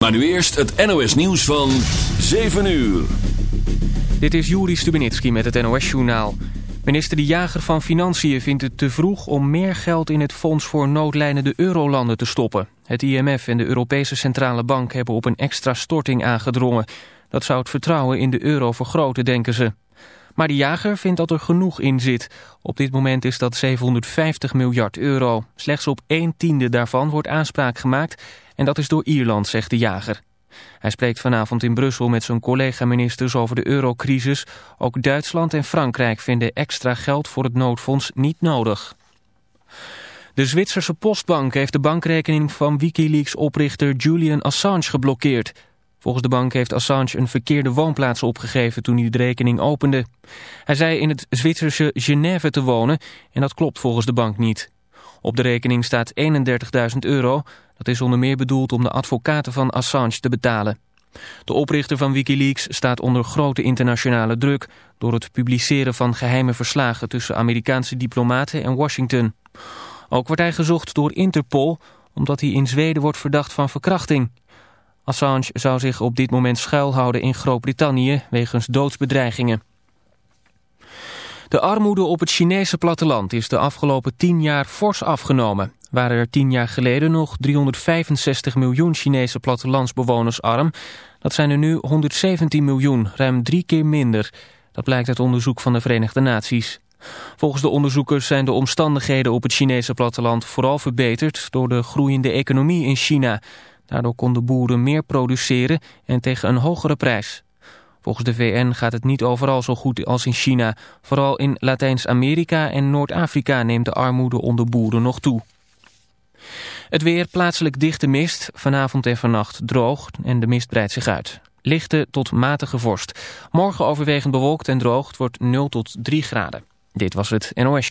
Maar nu eerst het NOS nieuws van 7 uur. Dit is Juri Stubenitski met het NOS-journaal. Minister De Jager van Financiën vindt het te vroeg om meer geld in het Fonds voor Noodlijnende Eurolanden te stoppen. Het IMF en de Europese Centrale Bank hebben op een extra storting aangedrongen. Dat zou het vertrouwen in de euro vergroten, denken ze. Maar De Jager vindt dat er genoeg in zit. Op dit moment is dat 750 miljard euro. Slechts op een tiende daarvan wordt aanspraak gemaakt en dat is door Ierland, zegt de jager. Hij spreekt vanavond in Brussel met zijn collega-ministers over de eurocrisis. Ook Duitsland en Frankrijk vinden extra geld voor het noodfonds niet nodig. De Zwitserse Postbank heeft de bankrekening van Wikileaks-oprichter Julian Assange geblokkeerd. Volgens de bank heeft Assange een verkeerde woonplaats opgegeven toen hij de rekening opende. Hij zei in het Zwitserse Genève te wonen en dat klopt volgens de bank niet. Op de rekening staat 31.000 euro. Dat is onder meer bedoeld om de advocaten van Assange te betalen. De oprichter van Wikileaks staat onder grote internationale druk... door het publiceren van geheime verslagen tussen Amerikaanse diplomaten en Washington. Ook wordt hij gezocht door Interpol... omdat hij in Zweden wordt verdacht van verkrachting. Assange zou zich op dit moment schuilhouden in Groot-Brittannië... wegens doodsbedreigingen. De armoede op het Chinese platteland is de afgelopen tien jaar fors afgenomen. Waren er tien jaar geleden nog 365 miljoen Chinese plattelandsbewoners arm... dat zijn er nu 117 miljoen, ruim drie keer minder. Dat blijkt uit onderzoek van de Verenigde Naties. Volgens de onderzoekers zijn de omstandigheden op het Chinese platteland vooral verbeterd... door de groeiende economie in China. Daardoor konden boeren meer produceren en tegen een hogere prijs. Volgens de VN gaat het niet overal zo goed als in China. Vooral in Latijns-Amerika en Noord-Afrika neemt de armoede onder boeren nog toe. Het weer plaatselijk dichte mist, vanavond en vannacht droog en de mist breidt zich uit. Lichte tot matige vorst. Morgen overwegend bewolkt en droog, het wordt 0 tot 3 graden. Dit was het NOS.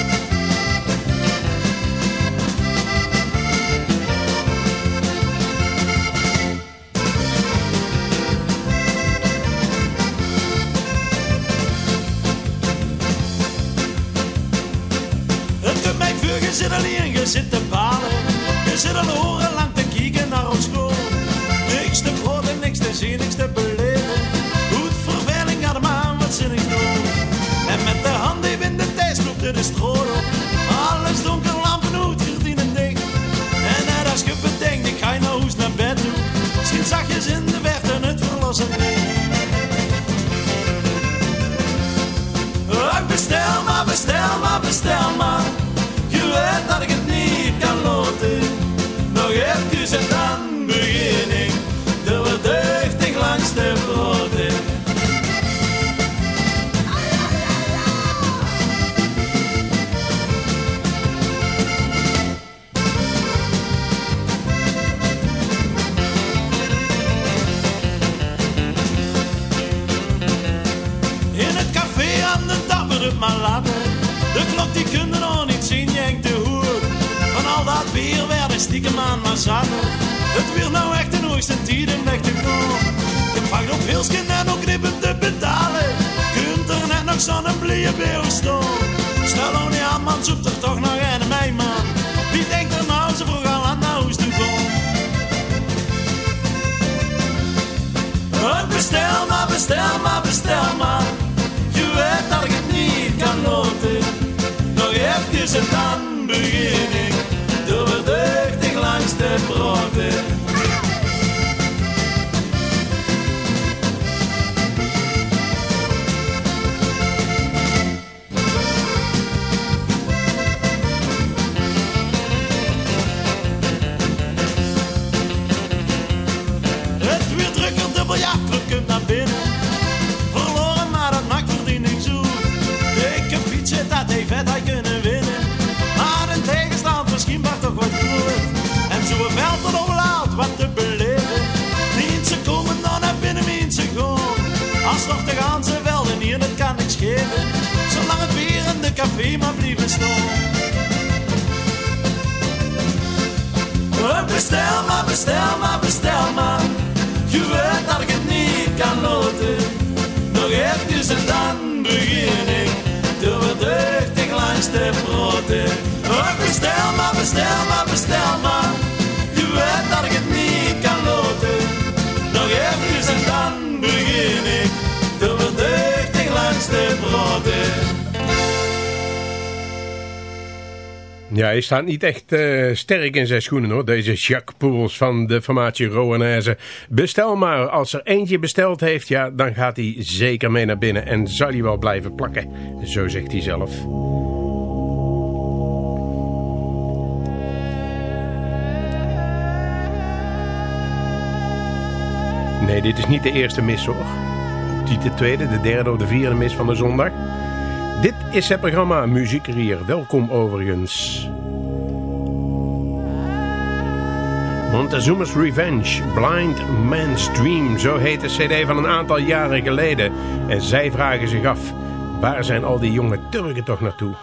Je zit alleen, je zit te balen. Je zit al horen lang te kijken naar ons school. Niks te groot en niks te zien, niks te beleven. Goed verveling aan de maan, wat zin ik doen. En met de hand in de tijd loopt er de stroom op. Alles donker, lampen uit, gordijnen dicht. En net als je bedenkt, ik ga naar huis naar bed toe. Misschien zachtjes in de verte het verlossen Bestel maar, bestel maar, bestel maar Dat bier werden stiekem aan maar zaten. Het weer nou echt een hoogste tijd om weg te komen. Je pakt op Hilsken en ook te betalen. Kunt er net nog zo'n blije beeuw staan. Stel nou niet aan, man, zoekt er toch nog een mij, man. Wie denkt er nou zo vroeg al aan naar huis komen? Bestel maar, bestel maar, bestel maar. Je weet dat ik het niet kan loten even en dan begin ik doordeugdig langs Zolang het bier in de café maar blijven staan. Bestel maar, bestel maar, bestel maar. Je weet dat ik het niet kan loten. Nog even en dan begin ik. Door het langs de broden. Oh, bestel maar, bestel maar, bestel maar. Ja, hij staat niet echt uh, sterk in zijn schoenen hoor, deze Jacques Poels van de formatie Roanaise. Bestel maar, als er eentje besteld heeft, ja, dan gaat hij zeker mee naar binnen en zal hij wel blijven plakken. Zo zegt hij zelf. Nee, dit is niet de eerste mis hoor. De tweede, de derde of de vierde mis van de zondag. Dit is het programma Muziek Rier. Welkom overigens. Montezuma's Revenge, Blind Man's Dream, zo heet de cd van een aantal jaren geleden. En zij vragen zich af, waar zijn al die jonge Turken toch naartoe?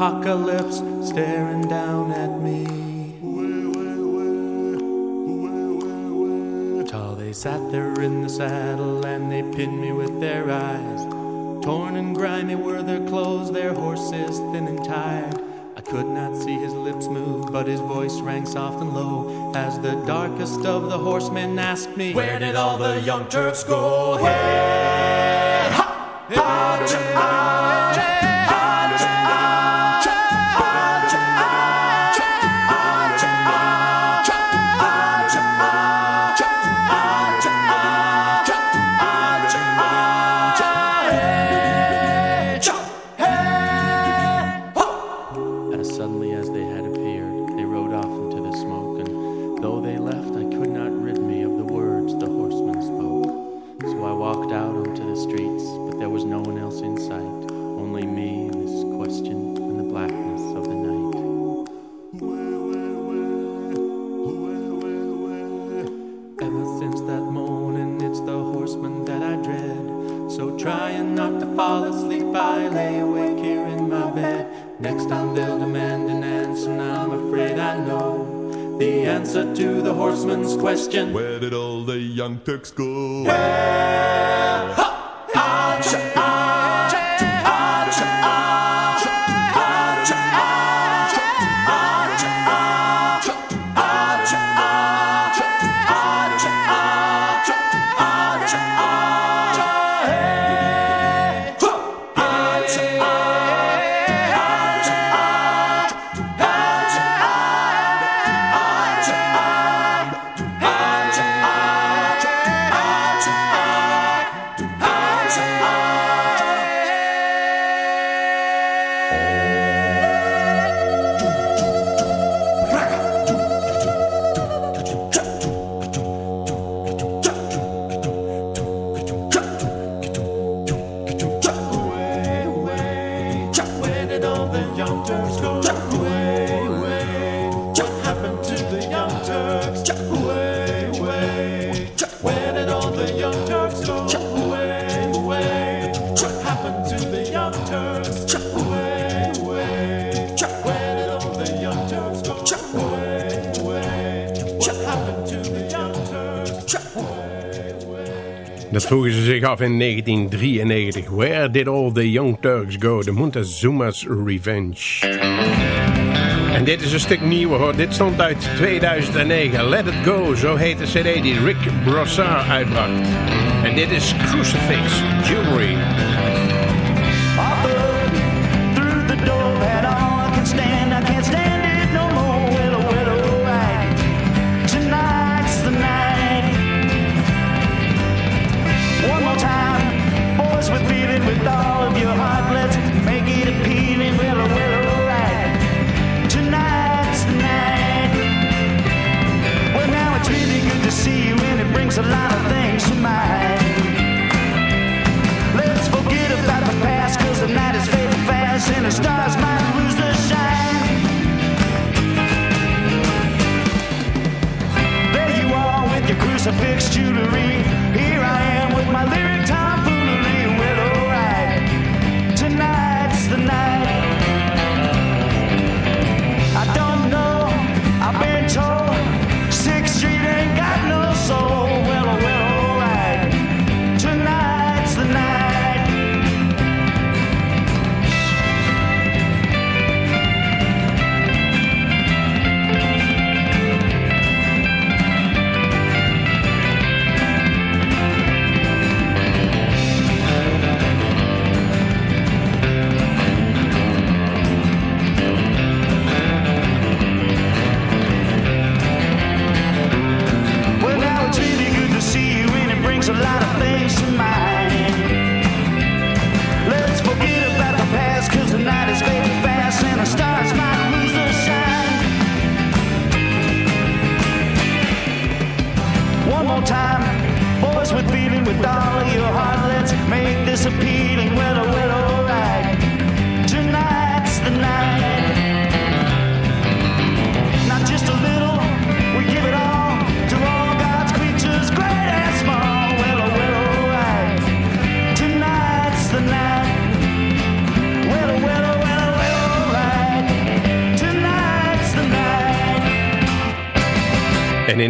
Apocalypse staring down at me. Tall they sat there in the saddle and they pinned me with their eyes. Torn and grimy were their clothes, their horses thin and tired. I could not see his lips move, but his voice rang soft and low as the darkest of the horsemen asked me, Where did all the young Turks go? Hey, the young Turks go? Dat vroegen ze zich af in 1993. Where did all the young Turks go? De Montezuma's Revenge. En dit is een stuk nieuwer hoor. Dit stond uit 2009. Let It Go, zo heet de cd die Rick Brossard uitbracht. En dit is Crucifix Jewelry.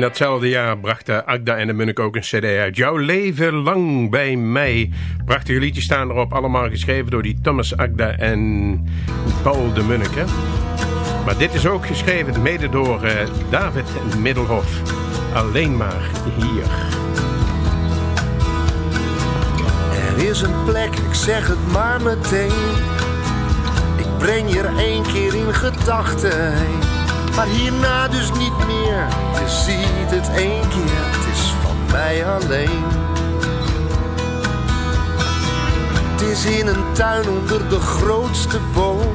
In datzelfde jaar brachten Agda en de Munnik ook een cd uit. Jouw leven lang bij mij. Prachtige liedjes staan erop. Allemaal geschreven door die Thomas Agda en Paul de Munnik. Maar dit is ook geschreven mede door eh, David Middelhof. Alleen maar hier. Er is een plek, ik zeg het maar meteen. Ik breng je er één keer in gedachten. Maar hierna dus niet meer. Je ziet het één keer, het is van mij alleen. Het is in een tuin onder de grootste boom.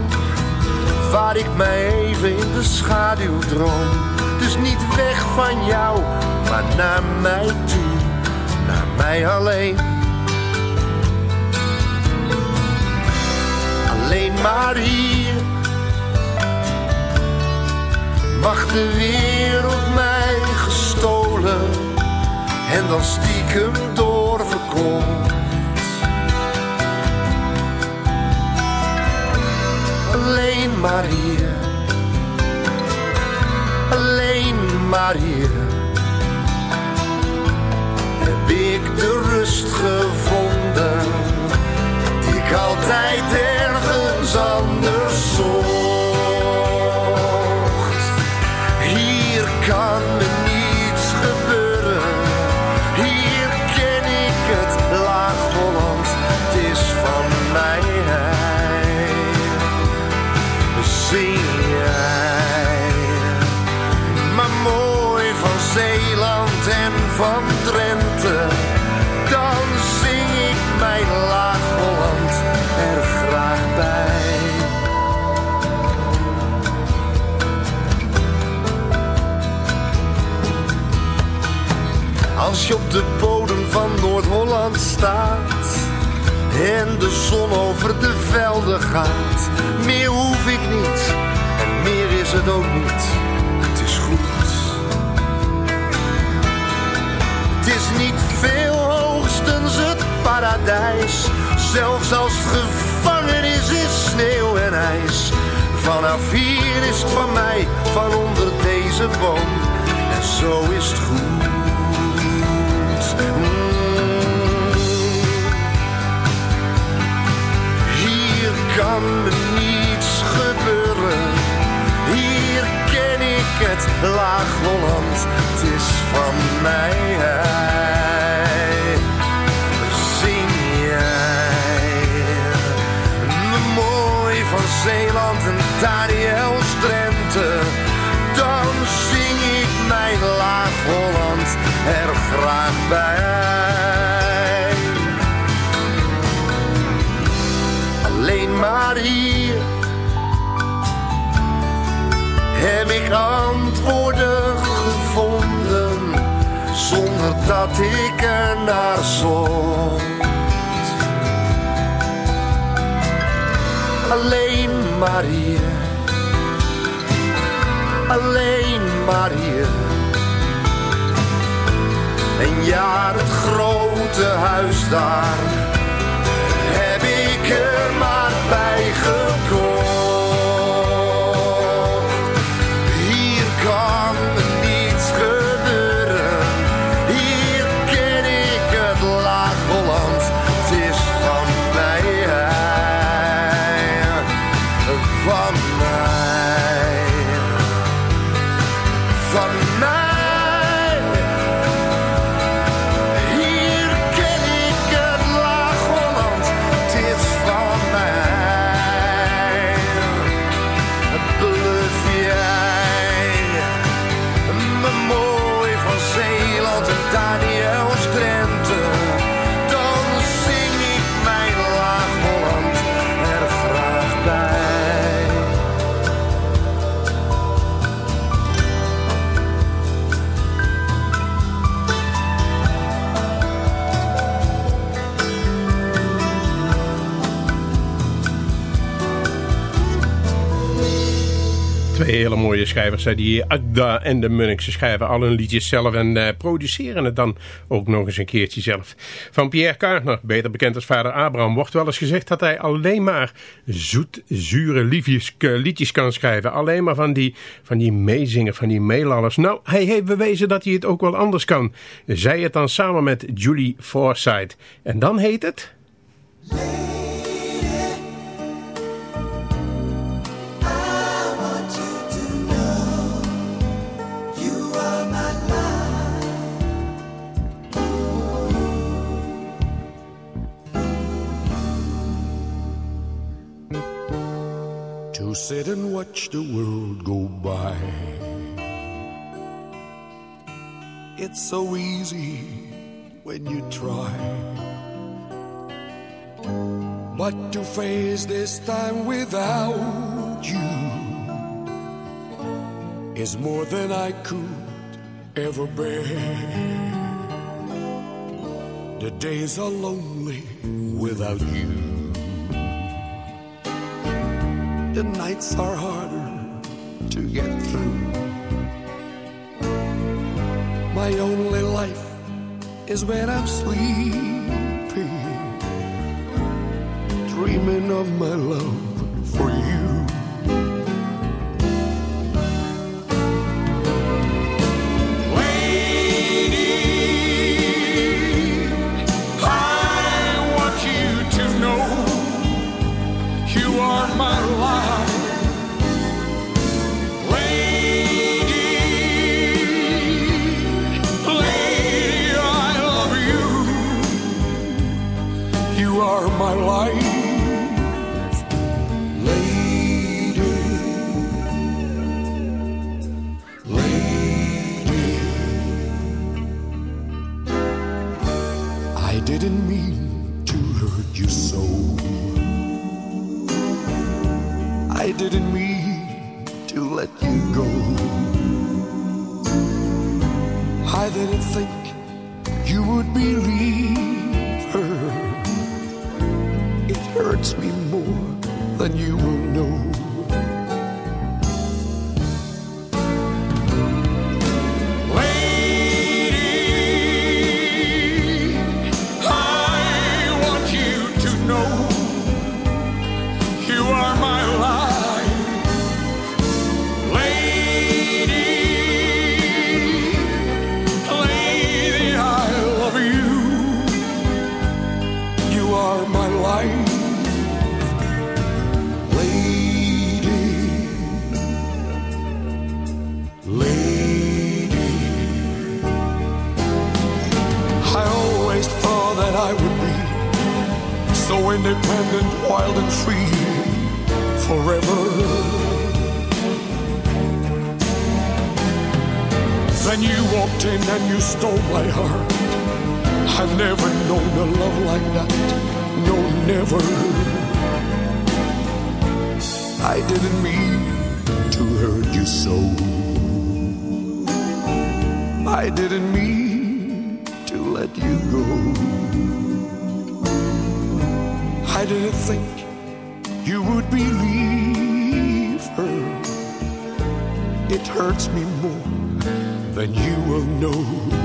Waar ik mij even in de schaduw droom. Dus niet weg van jou, maar naar mij toe. Naar mij alleen. alleen maar hier mag de wereld mij gestolen en dan stiekem doorverkocht. Alleen maar hier, alleen maar hier heb ik de rust gevonden die ik altijd ergens anders en de zon over de velden gaat, meer hoef ik niet en meer is het ook niet. Het is goed. Het is niet veel hoogstens het paradijs. Zelfs als het gevangenis is, sneeuw en ijs. Vanaf hier is het van mij, van onder deze boom. En zo is het goed. Kan me niets gebeuren. Hier ken ik het Laag-Holland. Het is van mij. Zing jij me mooi van Zeeland en Daniels Drenthe. Dan zing ik mijn Laag-Holland er graag bij. Dat ik er naar zocht. Alleen maar hier, alleen maar hier. En ja, het grote huis daar heb ik er maar bij gekocht. Mooie schrijvers, die Agda en de Munnik. Ze schrijven al hun liedjes zelf en uh, produceren het dan ook nog eens een keertje zelf. Van Pierre Kaartner, beter bekend als vader Abraham, wordt wel eens gezegd dat hij alleen maar zoet, zure liefjes, liedjes kan schrijven. Alleen maar van die, van die meezingen, van die meelallers. Nou, hij heeft bewezen dat hij het ook wel anders kan. Zij het dan samen met Julie Forsythe. En dan heet het... sit and watch the world go by. It's so easy when you try. But to face this time without you is more than I could ever bear. The days are lonely without you. The nights are harder to get through. My only life is when I'm sleeping, dreaming of my love for you. life, lady, lady. I didn't mean to hurt you so. I didn't mean to let you go. I didn't think you would believe hurts me more than you independent, wild and free forever. Then you walked in and you stole my heart. I've never known a love like that. No, never. I didn't mean to hurt you so. I didn't mean to let you go. I didn't think you would believe her. It hurts me more than you will know.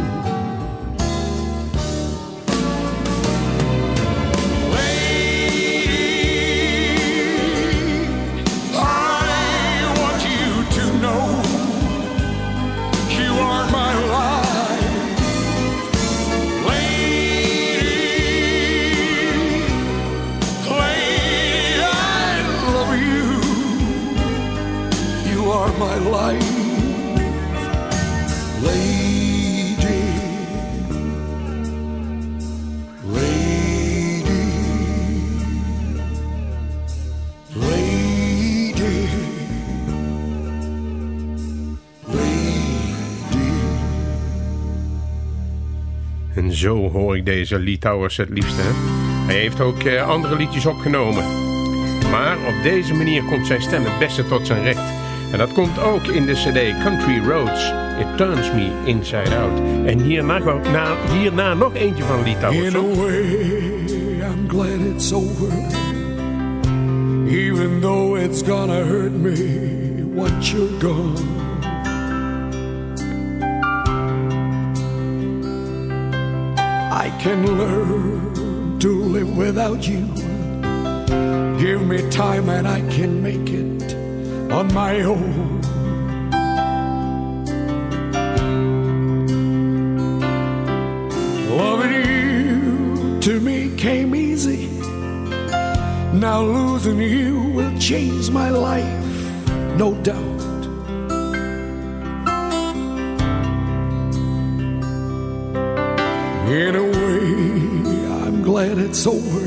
Zo hoor ik deze Litouwers het liefste. Hij heeft ook eh, andere liedjes opgenomen. Maar op deze manier komt zijn stem het beste tot zijn recht. En dat komt ook in de cd Country Roads. It Turns Me Inside Out. En hierna, na, hierna nog eentje van Litouwers. In a way, I'm glad it's over. Even though it's gonna hurt me once you're gone. Can learn to live without you. Give me time and I can make it on my own. Loving you to me came easy. Now losing you will change my life, no doubt. In a glad it's over.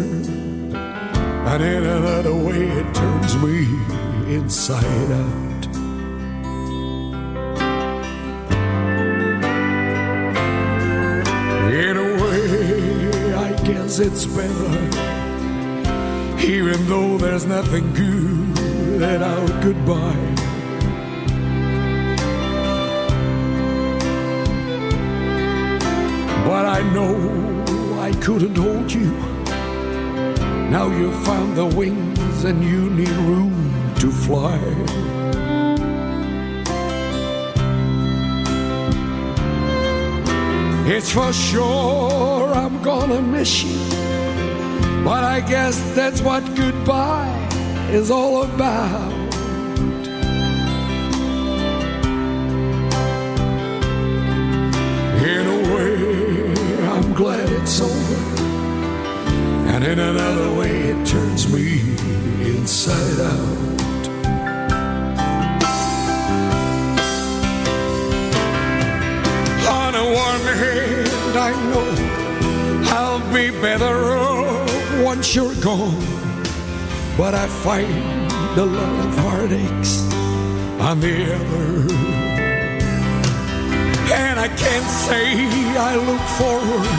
And in another way, it turns me inside out. In a way, I guess it's better. Even though there's nothing good at our goodbye. But I know couldn't hold you. Now you've found the wings and you need room to fly. It's for sure I'm gonna miss you. But I guess that's what goodbye is all about. Glad it's over. And in another way, it turns me inside out. On a one hand, I know I'll be better off once you're gone. But I find a lot of heartaches on the other. I can't say I look forward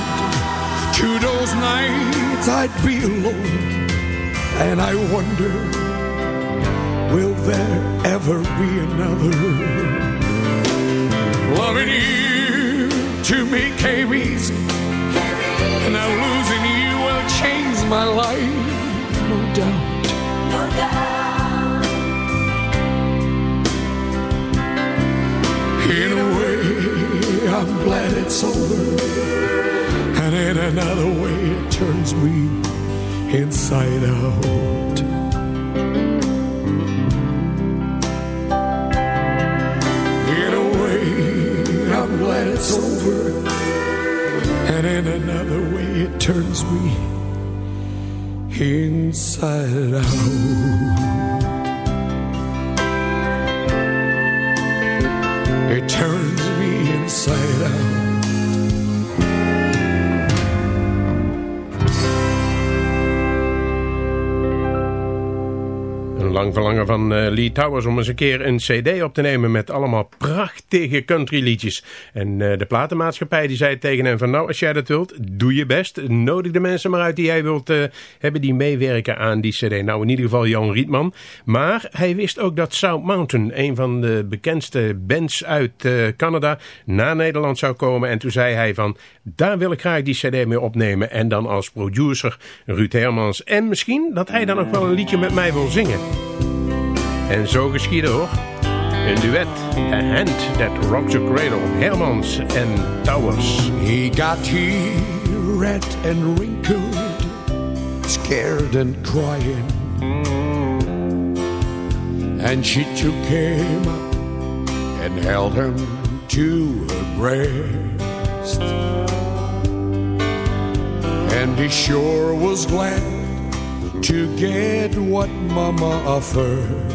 to those nights I'd be alone. And I wonder, will there ever be another? Loving you to me came easy. And now losing you will change my life, no doubt. no doubt. In a way, I'm glad it's over. And in another way, it turns me inside out. In a way, I'm glad it's over. And in another way, it turns me inside out. Lang verlangen van eh, Lee Towers om eens een keer een cd op te nemen met allemaal prachtige countryliedjes. En eh, de platenmaatschappij die zei tegen hem van nou als jij dat wilt, doe je best. Nodig de mensen maar uit die jij wilt eh, hebben die meewerken aan die cd. Nou in ieder geval Jan Rietman. Maar hij wist ook dat South Mountain, een van de bekendste bands uit Canada, naar Nederland zou komen. En toen zei hij van daar wil ik graag die cd mee opnemen. En dan als producer Ruud Hermans. En misschien dat hij dan ook wel een liedje met mij wil zingen. En zo geschiedde hoor. Een duet. A Hand That Rocks a Cradle. Hermans en Towers. He got here red and wrinkled, scared and crying. And she took him up and held him to her breast. And he sure was glad to get what Mama offered.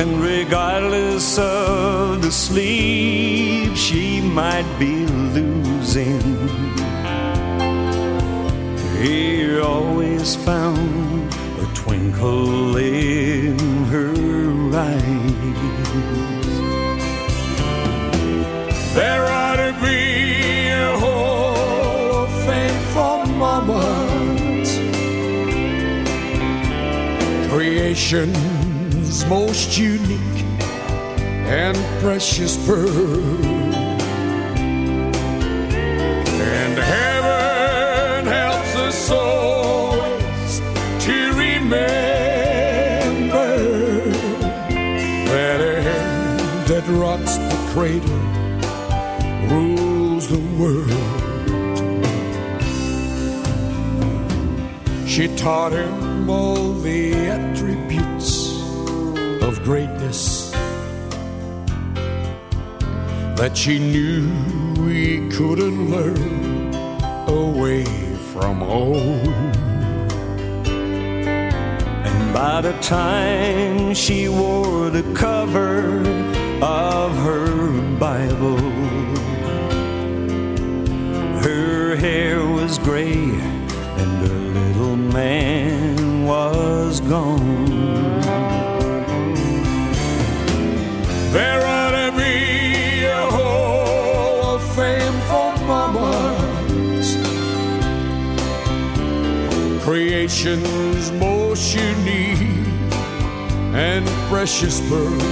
And regardless of the sleep she might be losing, he always found a twinkle in her eyes. There ought to be a hall of fame for Mama. Creation Heaven's most unique and precious pearl. And heaven helps us always to remember that hand that rocks the cradle rules the world. She taught him all the greatness that she knew we couldn't learn away from home. And by the time she wore the cover of her Bible, her hair was gray and her little man was gone. nation's most unique and precious bird.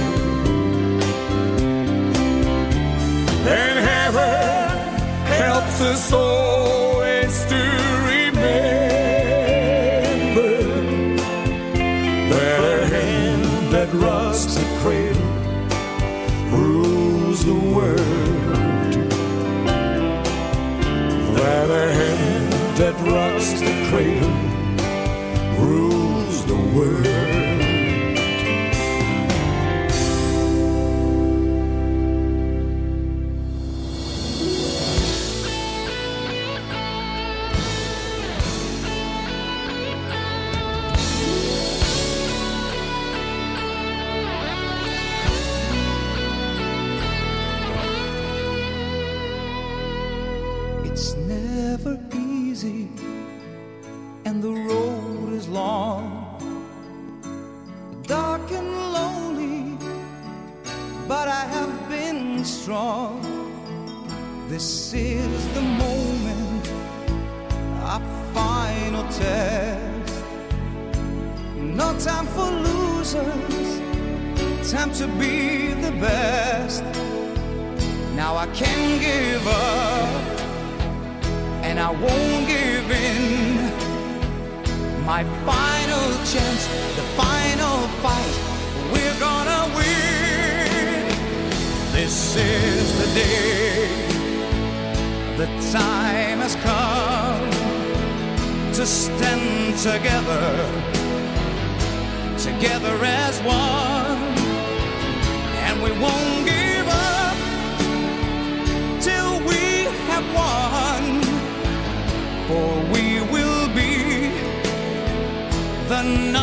And heaven helps us always to remember that a hand that rocks the cradle rules the world. That a hand that rocks the cradle. No.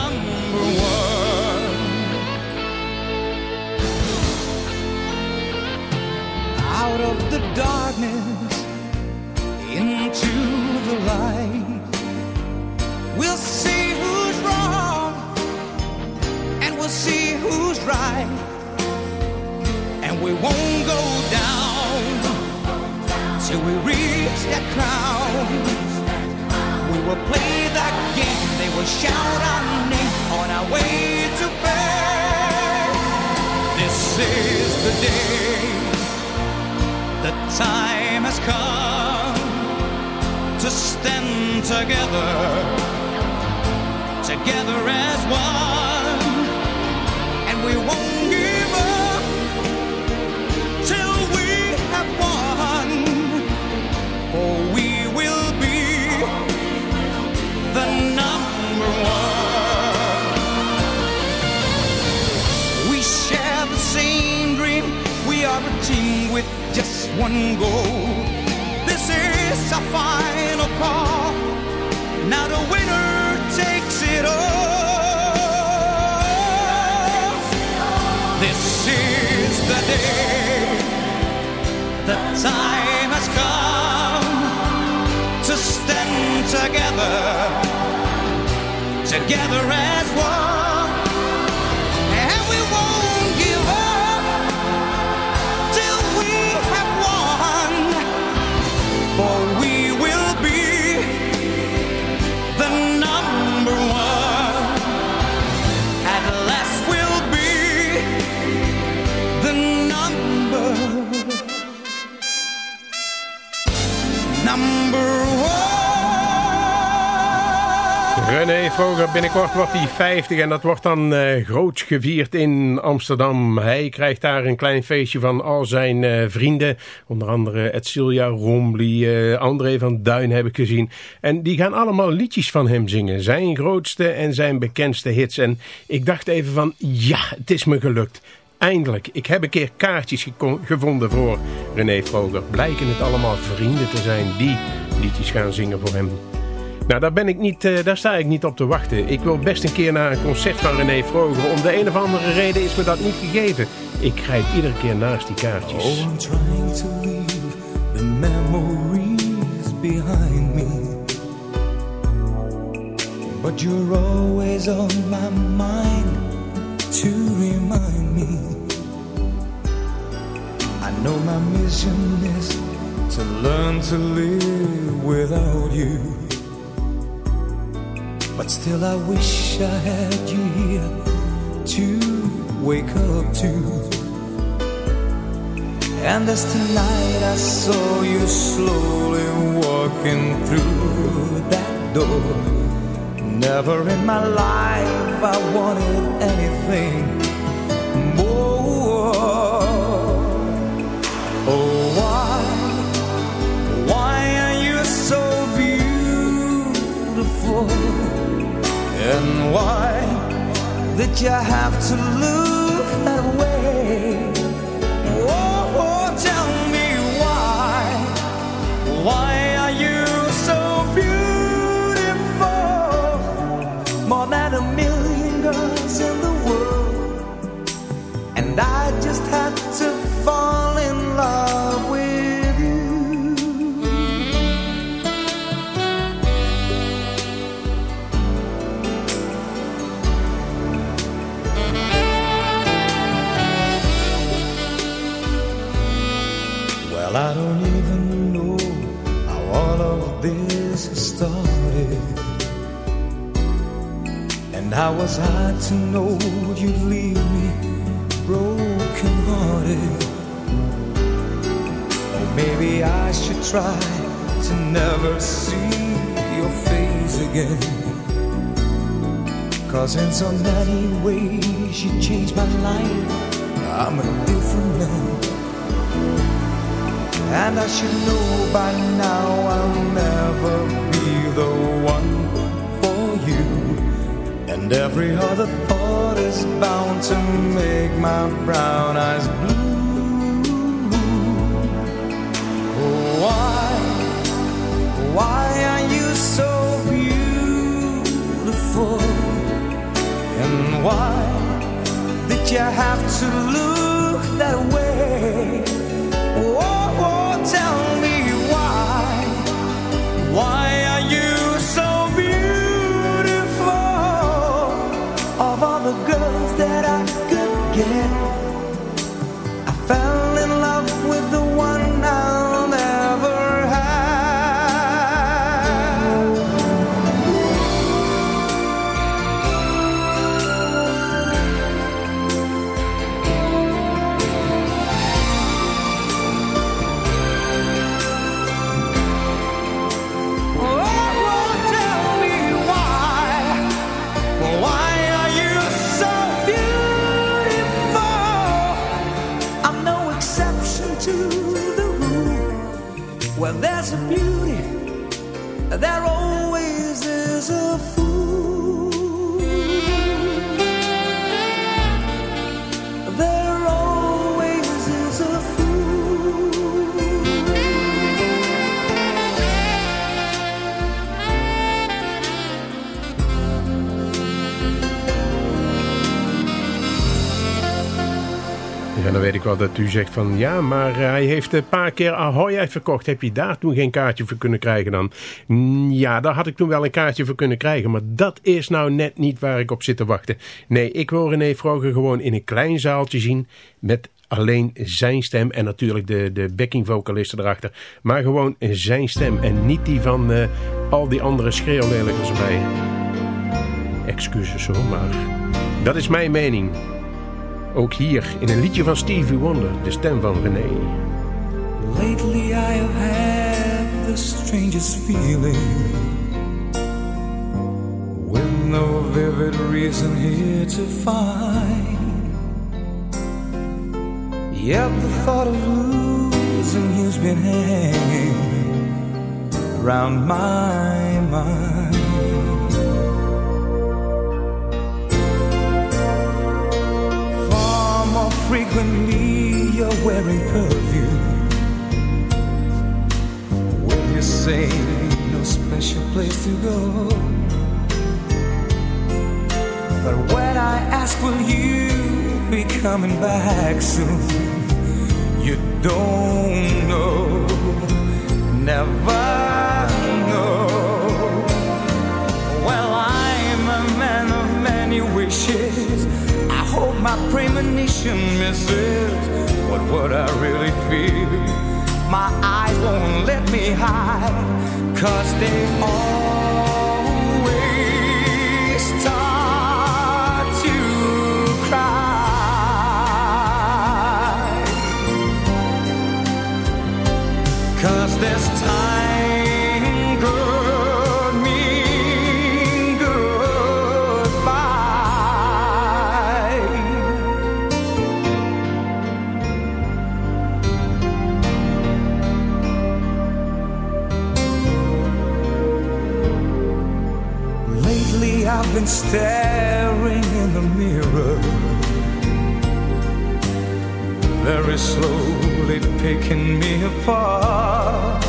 René Vroger, binnenkort wordt hij 50 en dat wordt dan uh, groots gevierd in Amsterdam. Hij krijgt daar een klein feestje van al zijn uh, vrienden. Onder andere Edcilia Rombly, uh, André van Duin heb ik gezien. En die gaan allemaal liedjes van hem zingen. Zijn grootste en zijn bekendste hits. En ik dacht even van, ja, het is me gelukt. Eindelijk, ik heb een keer kaartjes gevonden voor René Vroger. Blijken het allemaal vrienden te zijn die liedjes gaan zingen voor hem. Nou, daar, ben ik niet, uh, daar sta ik niet op te wachten. Ik wil best een keer naar een concert van René Vroger. Om de een of andere reden is me dat niet gegeven. Ik grijp iedere keer naast die kaartjes. Oh, I'm trying to leave the memories behind me. But you're always on my mind to remind me. I know my mission is to learn to live without you. But still, I wish I had you here to wake up to. And as tonight I saw you slowly walking through that door. Never in my life I wanted anything more. Oh, why, why are you so beautiful? And why did you have to look that way? Dat u zegt van ja, maar eh, hij heeft een paar keer Ahoy uitverkocht. Heb je daar toen geen kaartje voor kunnen krijgen dan? Mm, Ja, daar had ik toen wel een kaartje voor kunnen krijgen. Maar dat is nou net niet waar ik op zit te wachten. Nee, ik wil René Vroger gewoon in een klein zaaltje zien met alleen zijn stem en natuurlijk de, de backing vocalisten erachter. Maar gewoon zijn stem en niet die van eh, al die andere schreeuwlelijkers bij. Excuses hoor, maar dat is mijn mening. Ook hier in een liedje van Stevie Wonder, de stem van René. Lately I have had the strangest feeling no vivid reason here to find. Yet the thought of losing you's been hanging around my mind. Frequently, you're wearing perfume. When you say no special place to go. But when I ask, will you be coming back soon? You don't know, never premonition misses what what I really feel. My eyes won't let me hide, cause they always start to cry. Cause this staring in the mirror. Very slowly picking me apart.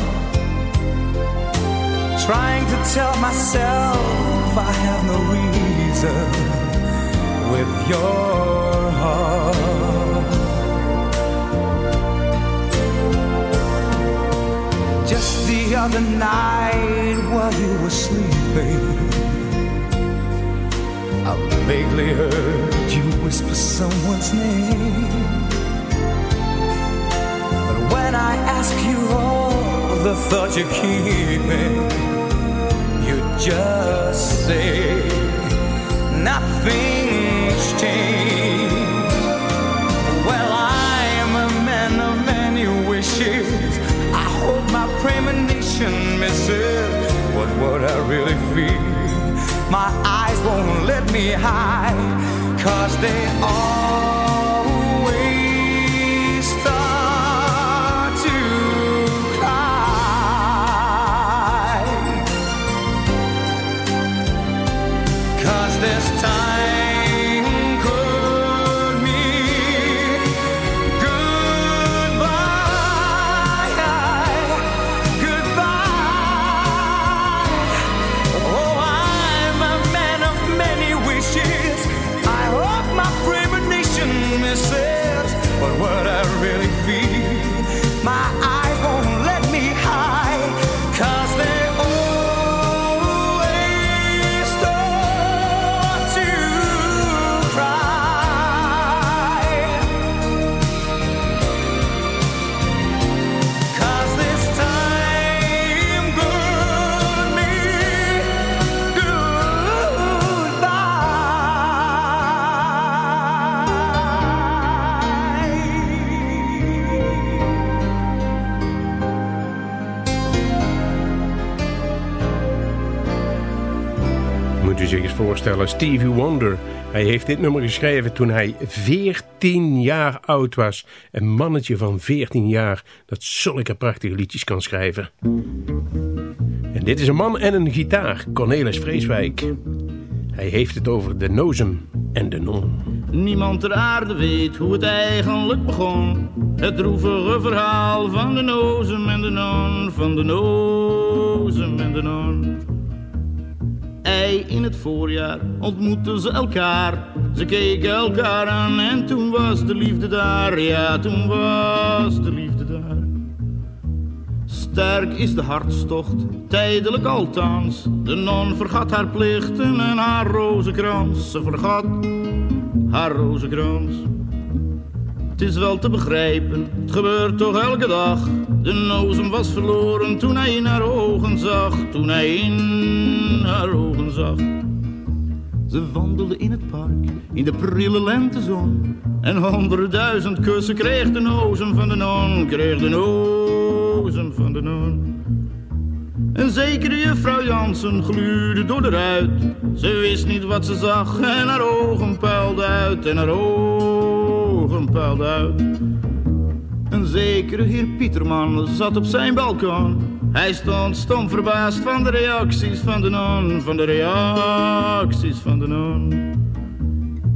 Trying to tell myself I have no reason With your heart. Just the other night while you were sleeping I vaguely heard you whisper someone's name. But when I ask you all the thoughts you're keeping, you just say nothing's changed. Well, I'm a man of many wishes. I hope my premonition misses what what I really feel. My eyes won't let me hide, cause they always voorstellen, Stevie Wonder. Hij heeft dit nummer geschreven toen hij 14 jaar oud was. Een mannetje van 14 jaar dat zulke prachtige liedjes kan schrijven. En dit is een man en een gitaar, Cornelis Vreeswijk. Hij heeft het over de nozem en de non. Niemand ter aarde weet hoe het eigenlijk begon. Het droevige verhaal van de nozem en de non, van de nozem en de non. In het voorjaar ontmoetten ze elkaar. Ze keken elkaar aan en toen was de liefde daar. Ja, toen was de liefde daar. Sterk is de hartstocht, tijdelijk althans. De non vergat haar plichten en haar rozenkrans. Ze vergat haar rozenkrans. Het is wel te begrijpen, het gebeurt toch elke dag. De nozem was verloren toen hij in haar ogen zag. Toen hij in haar ogen zag. Ze wandelde in het park, in de prille lentezon. En honderdduizend kussen kreeg de nozem van de non. Kreeg de nozem van de non. Een zekere juffrouw Jansen gluurde door de ruit. Ze wist niet wat ze zag en haar ogen puilden uit. En haar ogen puilden uit. Een zekere heer Pieterman zat op zijn balkon. Hij stond stom verbaasd van de reacties van de non. Van de reacties van de non.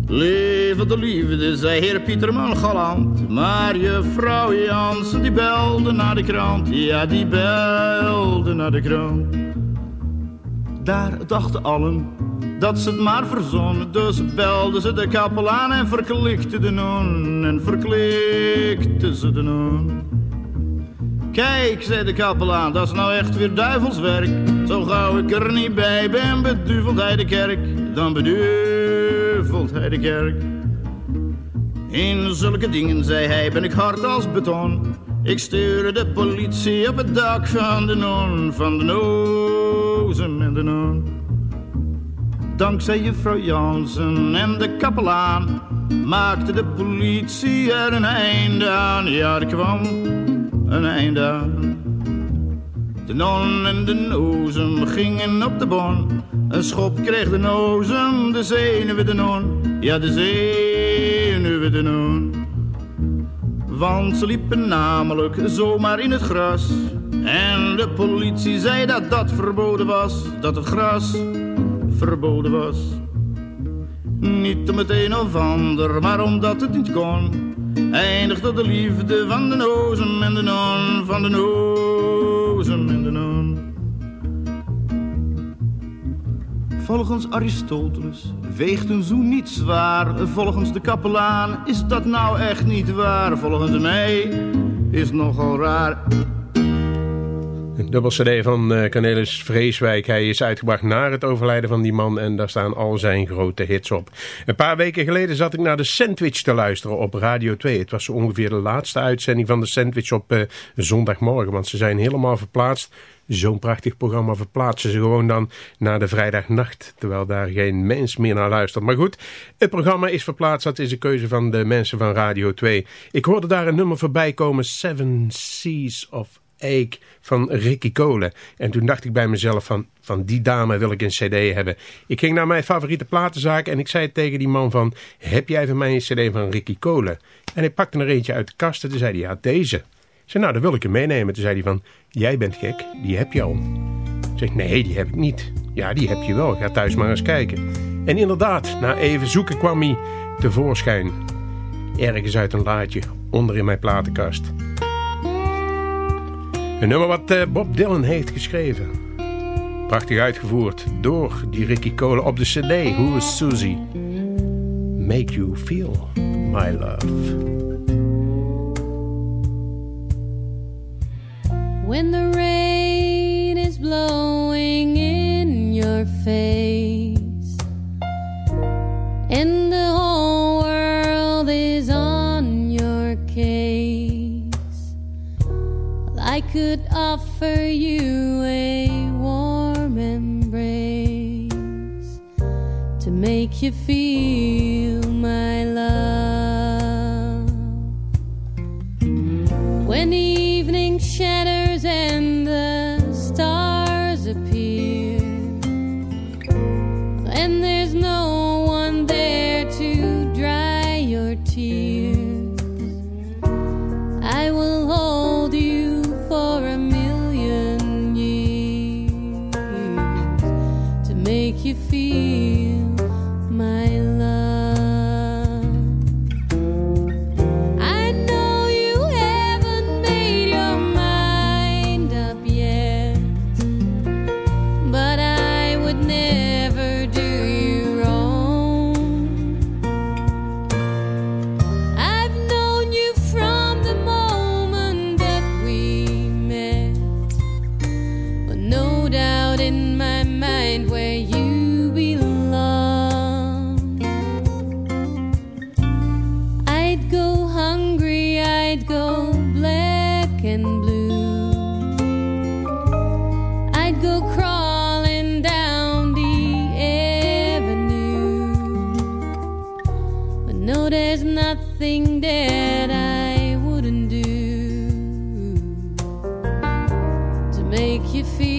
Leven de liefde, zei heer Pieterman galant. Maar juffrouw Jansen die belde naar de krant. Ja, die belde naar de krant. Daar dachten allen dat ze het maar verzonnen. Dus belden ze de kapelaan en verklikte de non. En verklikte ze de non. Kijk, zei de kapelaan, dat is nou echt weer duivelswerk. Zo gauw ik er niet bij ben, beduvelt hij de kerk. Dan beduvelt hij de kerk. In zulke dingen, zei hij, ben ik hard als beton. Ik stuurde de politie op het dak van de non, van de nozen en de non. Dankzij juffrouw Jansen en de kapelaan maakte de politie er een einde aan. Ja, er kwam een einde. De non en de nozem gingen op de bon. Een schop kreeg de nozem, de zenuwen de non. Ja, de zenuwen de non. Want ze liepen namelijk zomaar in het gras. En de politie zei dat dat verboden was. Dat het gras verboden was. Niet om het een of ander, maar omdat het niet kon. Eindigde de liefde van de nozem en de non. Van de nozem en de non. Volgens Aristoteles weegt een zoen niet zwaar. Volgens de kapelaan is dat nou echt niet waar. Volgens mij is nogal raar. Dubbel cd van uh, Cornelis Vreeswijk. Hij is uitgebracht na het overlijden van die man en daar staan al zijn grote hits op. Een paar weken geleden zat ik naar de Sandwich te luisteren op Radio 2. Het was ongeveer de laatste uitzending van de Sandwich op uh, zondagmorgen, want ze zijn helemaal verplaatst. Zo'n prachtig programma verplaatsen ze gewoon dan naar de vrijdagnacht, terwijl daar geen mens meer naar luistert. Maar goed, het programma is verplaatst, dat is een keuze van de mensen van Radio 2. Ik hoorde daar een nummer voorbij komen, Seven Seas of Van Ricky Cole. En toen dacht ik bij mezelf van, van die dame wil ik een cd hebben. Ik ging naar mijn favoriete platenzaak en ik zei tegen die man van... heb jij van mij een cd van Ricky Cole? En hij pakte er eentje uit de kast en toen zei hij, ja deze. Ik zei, nou dan wil ik hem meenemen. Toen zei hij van, jij bent gek, die heb je al. Ik zeg, nee die heb ik niet. Ja die heb je wel, ga thuis maar eens kijken. En inderdaad, na even zoeken kwam hij tevoorschijn. Ergens uit een laadje, onder in mijn platenkast. Een nummer wat uh, Bob Dylan heeft geschreven. Prachtig uitgevoerd door die Ricky Cole op de cd. Who is Susie? Make you feel my love. When the rain is blowing in your face could offer you a warm embrace to make you feel my feel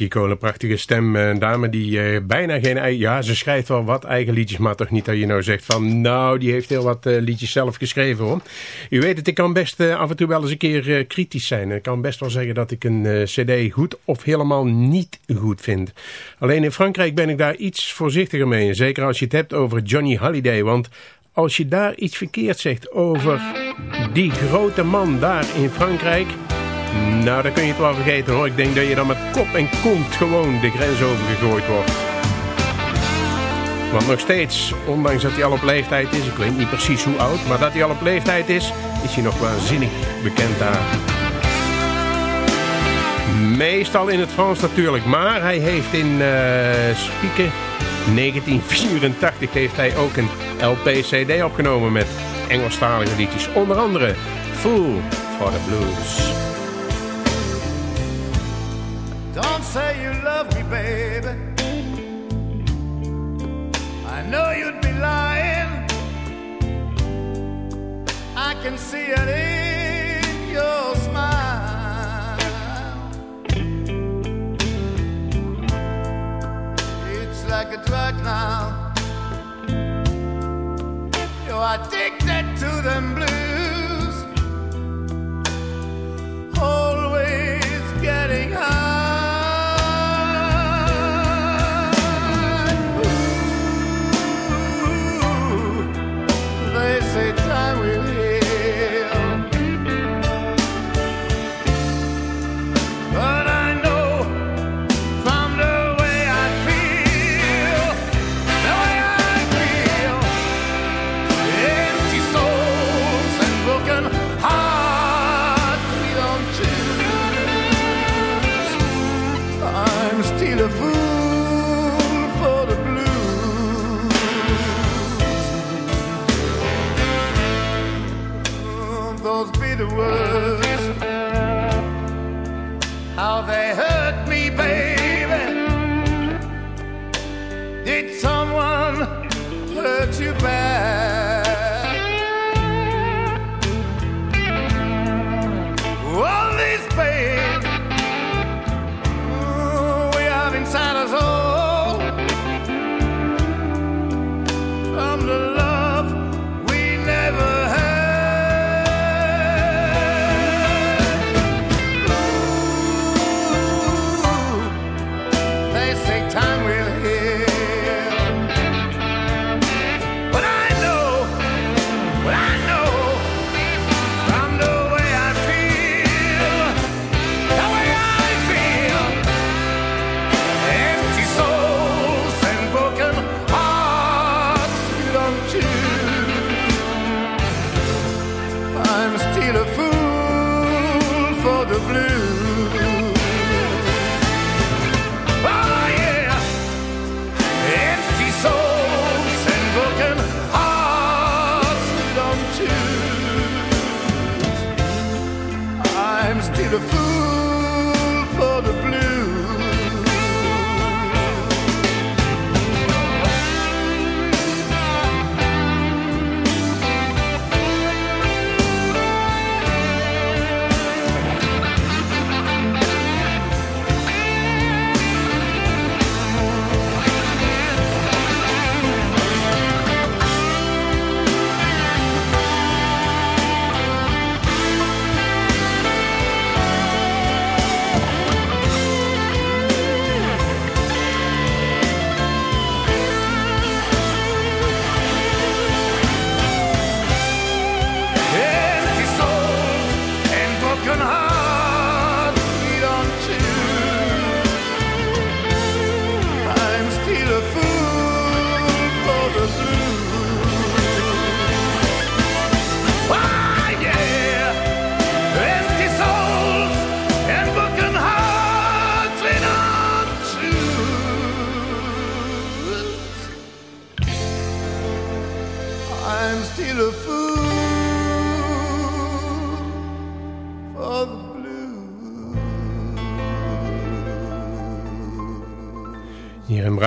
Ricky Cole, prachtige stem. Een dame die eh, bijna geen. Ja, ze schrijft wel wat eigen liedjes, maar toch niet dat je nou zegt van... Nou, die heeft heel wat eh, liedjes zelf geschreven hoor. U weet het, ik kan best eh, af en toe wel eens een keer kritisch zijn. Ik kan best wel zeggen dat ik een cd goed of helemaal niet goed vind. Alleen in Frankrijk ben ik daar iets voorzichtiger mee. Zeker als je het hebt over Johnny Halliday. Want als je daar iets verkeerd zegt over die grote man daar in Frankrijk... Nou, dan kun je het wel vergeten hoor. Ik denk dat je dan met kop en kont gewoon de grens overgegooid wordt. Want nog steeds, ondanks dat hij al op leeftijd is, ik weet niet precies hoe oud, maar dat hij al op leeftijd is, is hij nog waanzinnig bekend daar. Meestal in het Frans natuurlijk, maar hij heeft in uh, Spieken 1984 heeft hij ook een LP-CD opgenomen met Engelstalige liedjes. Onder andere Fool for the Blues. Don't say you love me, baby. I know you'd be lying. I can see it in your smile. It's like a drug now. You're addicted to them blues. Always getting high. the world.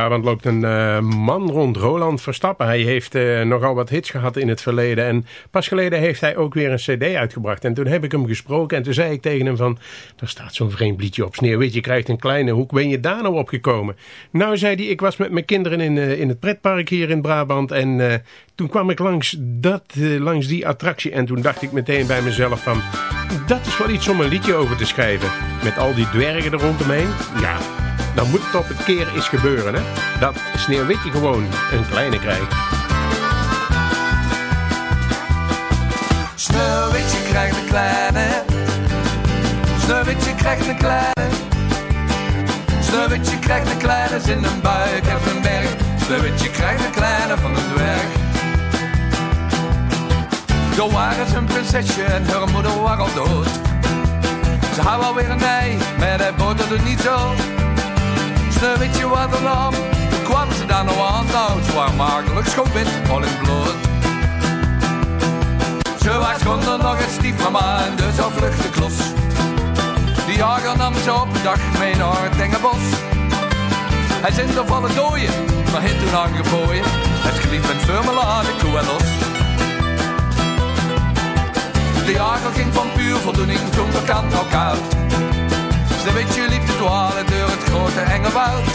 Brabant loopt een uh, man rond, Roland Verstappen. Hij heeft uh, nogal wat hits gehad in het verleden. En pas geleden heeft hij ook weer een cd uitgebracht. En toen heb ik hem gesproken en toen zei ik tegen hem van... daar staat zo'n vreemd liedje op Sneeuwwit, je krijgt een kleine hoek. Ben je daar nou opgekomen? Nou, zei hij, ik was met mijn kinderen in, uh, in het pretpark hier in Brabant. En toen kwam ik langs, dat, langs die attractie. En toen dacht ik meteen bij mezelf van... dat is wel iets om een liedje over te schrijven. Met al die dwergen er rondomheen. Ja, dan moet het op het keer eens gebeuren. Hè? Dat Sneeuwwitje gewoon een kleine krijgt. Sneeuwwitje krijgt een kleine. Sneeuwwitje krijgt een kleine. Sneeuwwitje krijgt een kleine in een buik en een berg. Sneeuwwitje krijgt een kleine van een dwerg. Zo waren ze een prinsesje en haar moeder was al dood. Ze had alweer een ei, maar hij boterde niet zo. Sneeuwwitje wat een naam, hoe kwam ze daar nou aan? Nou, ze waren makkelijk schoonwit, al in bloed. Ze was er nog een stiefmama en dus al vluchtte klos. Die jager nam ze op een dag mee naar het enge bos. Hij zit er vallen dooien, maar heeft toen aangeboeien. Het geliefd met vermelade, koe en los. De jager ging van puur voldoening toen bekant al koud. Sneeuwwitje liep te dwalen door het grote enge woud.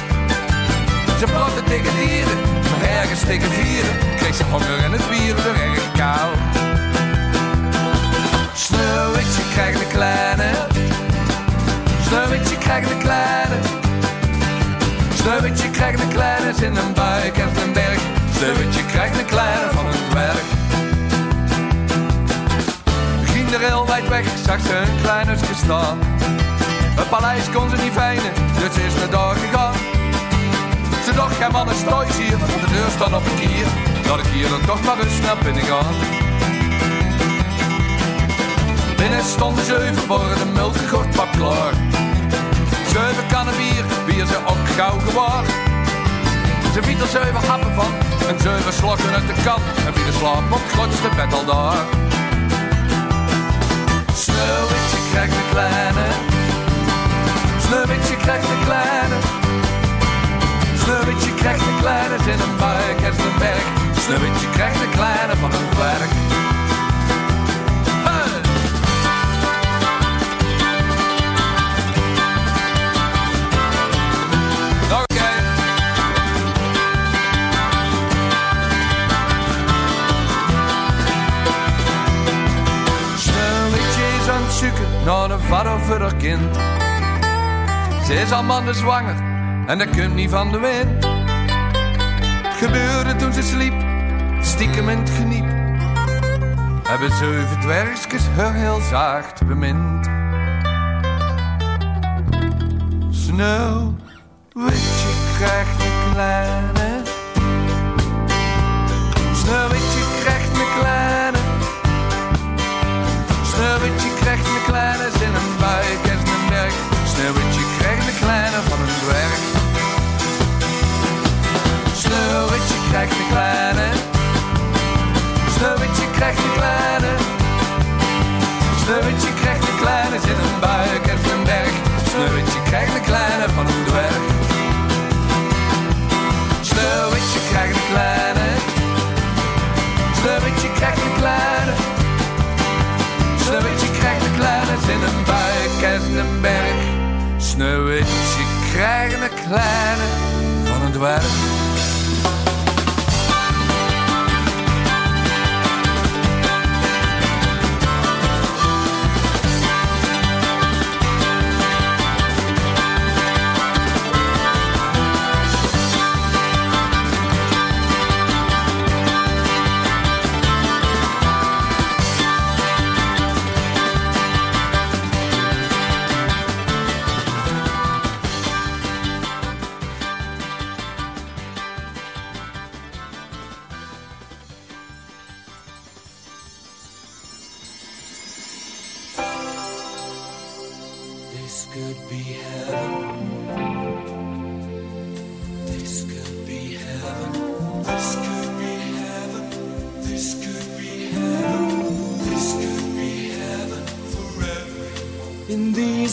Ze pratte tegen dieren, maar ergens tegen vieren kreeg ze honger en het wier weer erg kou. Sneeuwwitje krijgt een kleine, Sneeuwwitje krijgt een kleine. Sneeuwwitje krijgt een kleine in een buik en een berg. Sneeuwwitje krijgt een kleine van een dwerg. Ging er heel wijd weg, zag ze een klein staan. Het paleis kon ze niet fijnen, dus is naar daar gegaan. Ze dacht, geen man is thuis hier, de deur staat op een kier. Dat ik hier dan toch maar eens naar binnen ga. Binnen stonden zeven borden melk pap klaar. Zeven kannen bier, bier ze ook gauw gewaar. Ze viet er zeven happen van, en zeven slokken uit de kan. En wie de slaap op grootste bed al daar. Sneeuwwitje krijgt een kleine Sneeuwwitje krijgt een kleine. Sneeuwwitje krijgt een kleine in een buik en een berg. Sneeuwwitje krijgt een kleine van een het zoeken naar een vader voor haar kind. Ze is al mannen zwanger en dat komt niet van de wind. Het gebeurde toen ze sliep, stiekem in het geniep. Hebben zeven dwergjes haar heel zacht bemind. Sneeuwwitje krijgt een kleine. Sneeuwwitje krijgt een kleine. Sneeuwwitje krijgt een kleine in een buik en. Sneeuwwitje krijgt een kleine van een dwerg. Sneeuwwitje krijgt een kleine. Sneeuwwitje krijgt een kleine. Sneeuwwitje krijgt een kleine in een buik en een berg. Sneeuwwitje krijgt een kleine van een dwerg. Sneeuwwitje krijgt een kleine van een dwerg.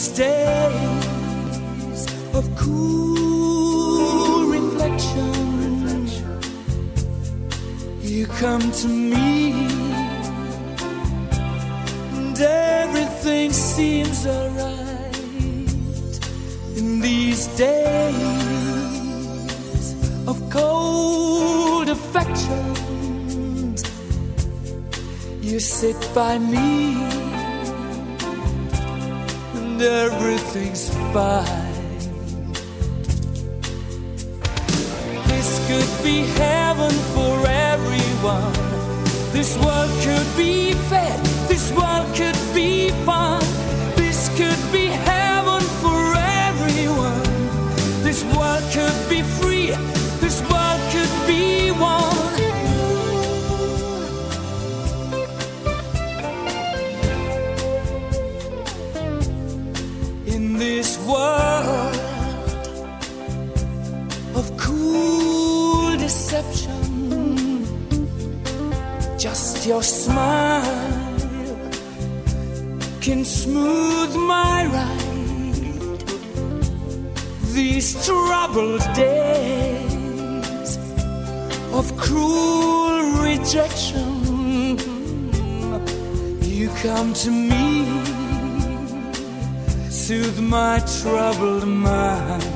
These days of cool reflection, you come to me, and everything seems alright in these days of cold affections. You sit by me, and everything's fine. This could be heaven for everyone. This world could be fair. This world could be fun. Your smile can smooth my ride. These troubled days of cruel rejection, you come to me, soothe my troubled mind.